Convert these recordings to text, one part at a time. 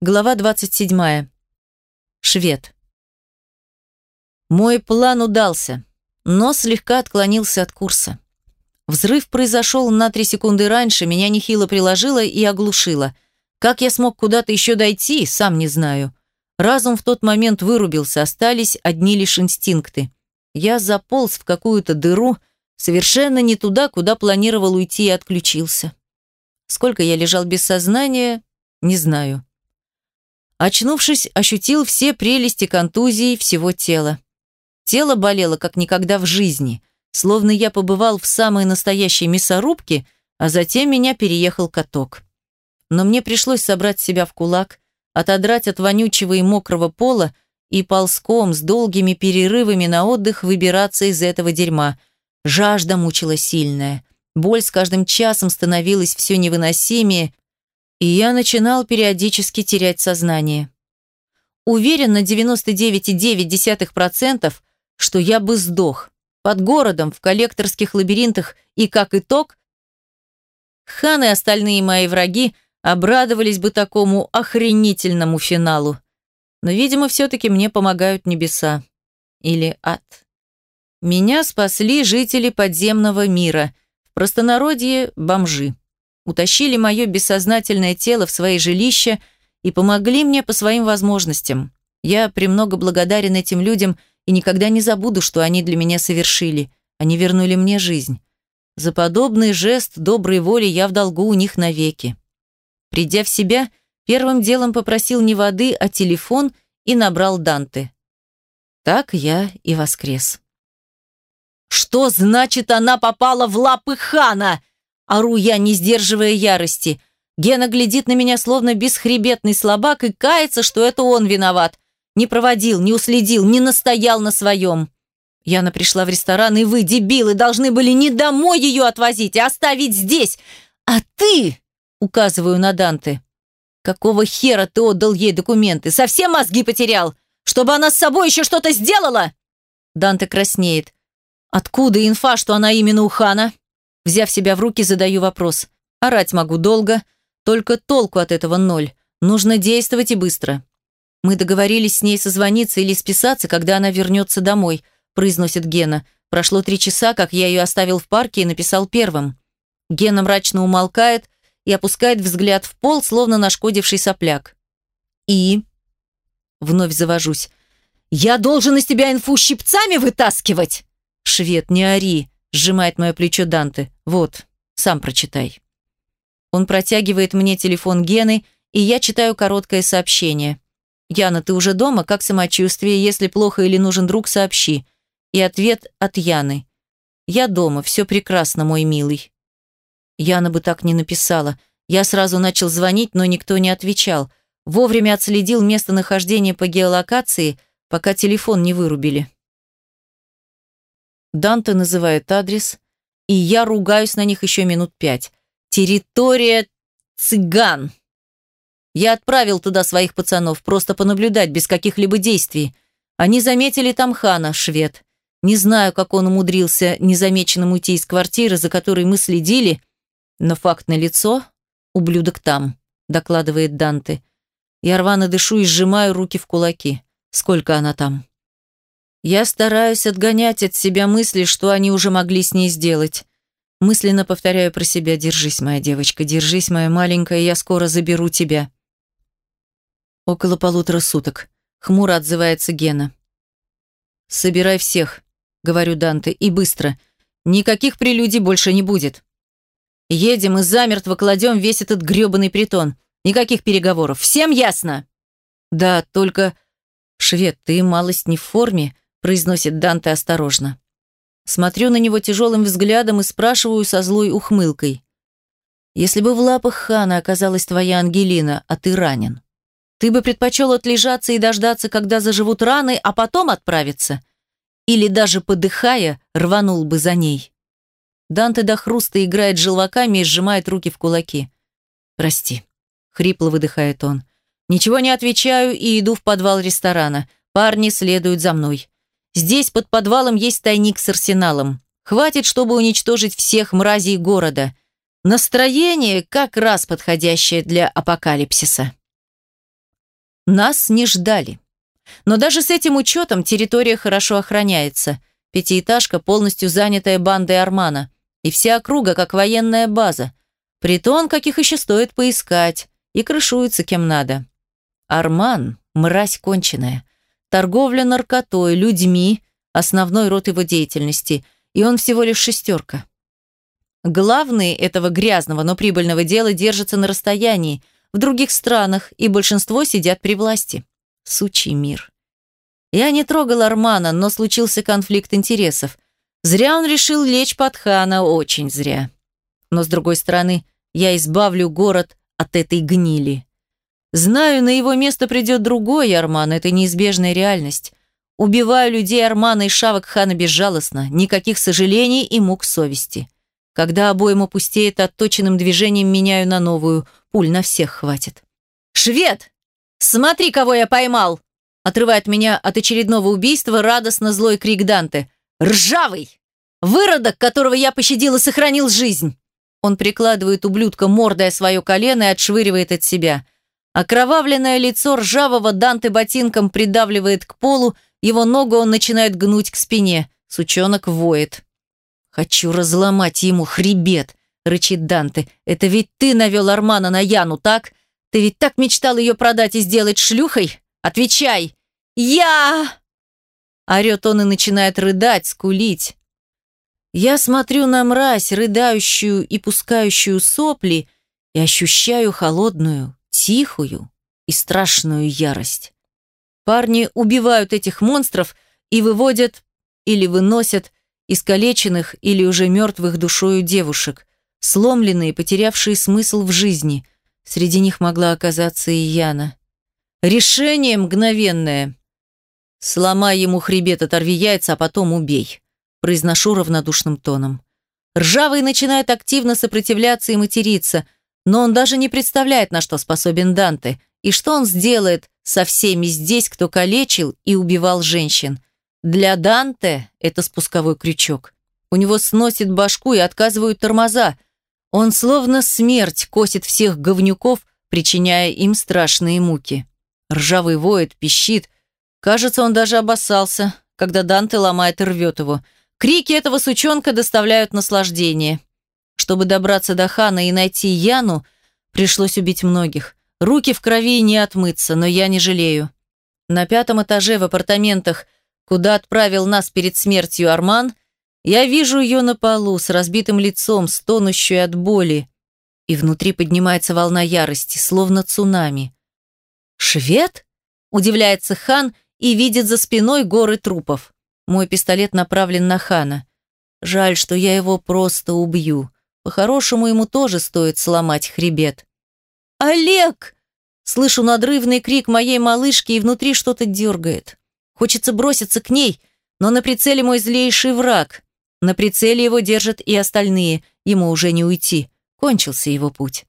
Глава 27. Швед. Мой план удался, но слегка отклонился от курса. Взрыв произошел на три секунды раньше, меня нехило приложило и оглушило. Как я смог куда-то еще дойти, сам не знаю. Разум в тот момент вырубился, остались одни лишь инстинкты. Я заполз в какую-то дыру, совершенно не туда, куда планировал уйти и отключился. Сколько я лежал без сознания, не знаю. Очнувшись, ощутил все прелести контузии всего тела. Тело болело, как никогда в жизни, словно я побывал в самой настоящей мясорубке, а затем меня переехал каток. Но мне пришлось собрать себя в кулак, отодрать от вонючего и мокрого пола и ползком с долгими перерывами на отдых выбираться из этого дерьма. Жажда мучила сильная. Боль с каждым часом становилась все невыносимее, и я начинал периодически терять сознание. Уверен на 99,9%, что я бы сдох. Под городом, в коллекторских лабиринтах, и как итог, хан и остальные мои враги обрадовались бы такому охренительному финалу. Но, видимо, все-таки мне помогают небеса. Или ад. Меня спасли жители подземного мира, в простонародье – бомжи утащили мое бессознательное тело в свои жилища и помогли мне по своим возможностям. Я премного благодарен этим людям и никогда не забуду, что они для меня совершили. Они вернули мне жизнь. За подобный жест доброй воли я в долгу у них навеки. Придя в себя, первым делом попросил не воды, а телефон и набрал Данте. Так я и воскрес. «Что значит, она попала в лапы хана?» Ору я, не сдерживая ярости. Гена глядит на меня, словно бесхребетный слабак, и кается, что это он виноват. Не проводил, не уследил, не настоял на своем. Яна пришла в ресторан, и вы, дебилы, должны были не домой ее отвозить, а оставить здесь. А ты, указываю на Данте, какого хера ты отдал ей документы? Совсем мозги потерял? Чтобы она с собой еще что-то сделала? Данте краснеет. Откуда инфа, что она именно у Хана? Взяв себя в руки, задаю вопрос. Орать могу долго, только толку от этого ноль. Нужно действовать и быстро. Мы договорились с ней созвониться или списаться, когда она вернется домой, произносит Гена. Прошло три часа, как я ее оставил в парке и написал первым. Гена мрачно умолкает и опускает взгляд в пол, словно нашкодивший сопляк. И... Вновь завожусь. «Я должен из тебя инфу щипцами вытаскивать!» «Швед, не ори!» Сжимает мое плечо Данте. Вот, сам прочитай. Он протягивает мне телефон Гены, и я читаю короткое сообщение. «Яна, ты уже дома? Как самочувствие? Если плохо или нужен друг, сообщи». И ответ от Яны. «Я дома, все прекрасно, мой милый». Яна бы так не написала. Я сразу начал звонить, но никто не отвечал. Вовремя отследил местонахождение по геолокации, пока телефон не вырубили. Данте называет адрес, и я ругаюсь на них еще минут пять. Территория цыган. Я отправил туда своих пацанов, просто понаблюдать, без каких-либо действий. Они заметили там хана, швед. Не знаю, как он умудрился незамеченным уйти из квартиры, за которой мы следили, но факт налицо, ублюдок там, докладывает Данте. Я рвано дышу и сжимаю руки в кулаки. Сколько она там? Я стараюсь отгонять от себя мысли, что они уже могли с ней сделать. Мысленно повторяю про себя «Держись, моя девочка, держись, моя маленькая, я скоро заберу тебя». Около полутора суток. Хмуро отзывается Гена. «Собирай всех», — говорю Данте, — «и быстро. Никаких прелюдий больше не будет. Едем и замертво кладем весь этот грёбаный притон. Никаких переговоров. Всем ясно?» «Да, только...» «Швед, ты малость не в форме», произносит Данте осторожно. Смотрю на него тяжелым взглядом и спрашиваю со злой ухмылкой. «Если бы в лапах хана оказалась твоя Ангелина, а ты ранен, ты бы предпочел отлежаться и дождаться, когда заживут раны, а потом отправиться? Или даже подыхая, рванул бы за ней?» Данте до хруста играет желваками и сжимает руки в кулаки. «Прости», — хрипло выдыхает он. Ничего не отвечаю и иду в подвал ресторана. Парни следуют за мной. Здесь под подвалом есть тайник с арсеналом. Хватит, чтобы уничтожить всех мразей города. Настроение как раз подходящее для апокалипсиса. Нас не ждали. Но даже с этим учетом территория хорошо охраняется. Пятиэтажка, полностью занятая бандой Армана. И вся округа, как военная база. Притон, каких еще стоит поискать. И крышуется кем надо. Арман – мразь конченая. Торговля наркотой, людьми – основной род его деятельности. И он всего лишь шестерка. Главные этого грязного, но прибыльного дела держатся на расстоянии, в других странах, и большинство сидят при власти. Сучий мир. Я не трогал Армана, но случился конфликт интересов. Зря он решил лечь под хана, очень зря. Но, с другой стороны, я избавлю город от этой гнили. Знаю, на его место придет другой Арман, это неизбежная реальность. Убиваю людей Армана и шавок хана безжалостно, никаких сожалений и мук совести. Когда обоим опустеет, отточенным движением меняю на новую, пуль на всех хватит. «Швед! Смотри, кого я поймал!» Отрывает меня от очередного убийства радостно злой крик Данте. «Ржавый! Выродок, которого я пощадил и сохранил жизнь!» Он прикладывает ублюдка мордой о свое колено и отшвыривает от себя. Окровавленное лицо ржавого Данте ботинком придавливает к полу, его ногу он начинает гнуть к спине. Сучонок воет. «Хочу разломать ему хребет!» — рычит Данте. «Это ведь ты навел Армана на Яну, так? Ты ведь так мечтал ее продать и сделать шлюхой? Отвечай!» «Я!» Орет он и начинает рыдать, скулить. Я смотрю на мразь, рыдающую и пускающую сопли, и ощущаю холодную, тихую и страшную ярость. Парни убивают этих монстров и выводят или выносят искалеченных или уже мертвых душою девушек, сломленные, потерявшие смысл в жизни. Среди них могла оказаться и Яна. Решение мгновенное. «Сломай ему хребет, оторви яйца, а потом убей», произношу равнодушным тоном. Ржавый начинает активно сопротивляться и материться, но он даже не представляет, на что способен Данте, и что он сделает со всеми здесь, кто калечил и убивал женщин. Для Данте это спусковой крючок. У него сносит башку и отказывают тормоза. Он словно смерть косит всех говнюков, причиняя им страшные муки. Ржавый воет, пищит, Кажется, он даже обоссался, когда Данте ломает и рвет его. Крики этого сучонка доставляют наслаждение. Чтобы добраться до Хана и найти Яну, пришлось убить многих. Руки в крови не отмыться, но я не жалею. На пятом этаже в апартаментах, куда отправил нас перед смертью Арман, я вижу ее на полу с разбитым лицом, стонущую от боли. И внутри поднимается волна ярости, словно цунами. «Швед?» – удивляется хан – и видит за спиной горы трупов. Мой пистолет направлен на Хана. Жаль, что я его просто убью. По-хорошему ему тоже стоит сломать хребет. «Олег!» Слышу надрывный крик моей малышки, и внутри что-то дергает. Хочется броситься к ней, но на прицеле мой злейший враг. На прицеле его держат и остальные, ему уже не уйти. Кончился его путь.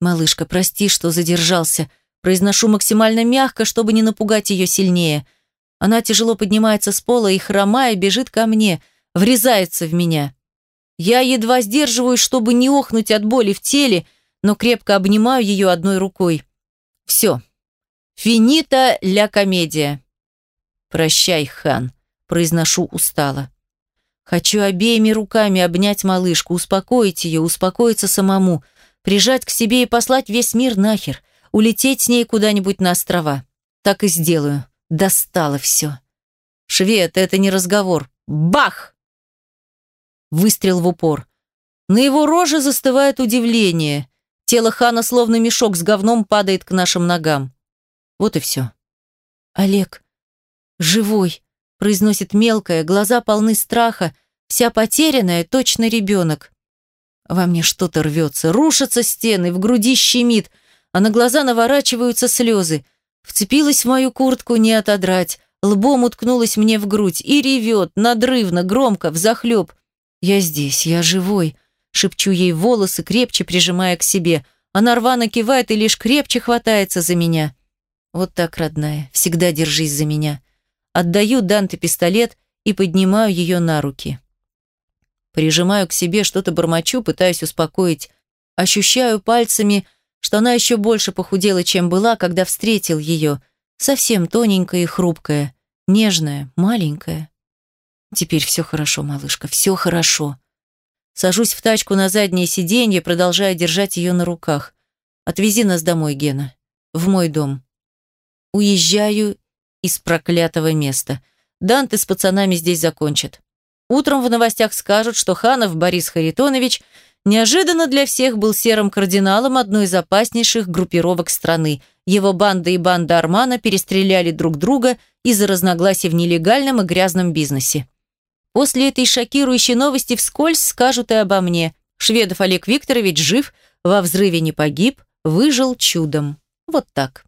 «Малышка, прости, что задержался. Произношу максимально мягко, чтобы не напугать ее сильнее. Она тяжело поднимается с пола и, хромая, бежит ко мне, врезается в меня. Я едва сдерживаюсь, чтобы не охнуть от боли в теле, но крепко обнимаю ее одной рукой. Все. Финита ля комедия. «Прощай, хан», – произношу устало. Хочу обеими руками обнять малышку, успокоить ее, успокоиться самому, прижать к себе и послать весь мир нахер – улететь с ней куда-нибудь на острова. Так и сделаю. Достало все. Швед, это не разговор. Бах! Выстрел в упор. На его роже застывает удивление. Тело хана, словно мешок с говном, падает к нашим ногам. Вот и все. Олег, живой, произносит мелкое, глаза полны страха, вся потерянная, точно ребенок. Во мне что-то рвется, рушатся стены, в груди щемит, а на глаза наворачиваются слезы. Вцепилась в мою куртку не отодрать, лбом уткнулась мне в грудь и ревет, надрывно, громко, взахлеб. «Я здесь, я живой», — шепчу ей волосы, крепче прижимая к себе. Она рвано кивает и лишь крепче хватается за меня. «Вот так, родная, всегда держись за меня». Отдаю Данте пистолет и поднимаю ее на руки. Прижимаю к себе, что-то бормочу, пытаюсь успокоить. Ощущаю пальцами, что она еще больше похудела, чем была, когда встретил ее. Совсем тоненькая и хрупкая, нежная, маленькая. Теперь все хорошо, малышка, все хорошо. Сажусь в тачку на заднее сиденье, продолжая держать ее на руках. Отвези нас домой, Гена. В мой дом. Уезжаю из проклятого места. Данте с пацанами здесь закончат. Утром в новостях скажут, что Ханов Борис Харитонович неожиданно для всех был серым кардиналом одной из опаснейших группировок страны. Его банда и банда Армана перестреляли друг друга из-за разногласий в нелегальном и грязном бизнесе. После этой шокирующей новости вскользь скажут и обо мне. Шведов Олег Викторович жив, во взрыве не погиб, выжил чудом. Вот так.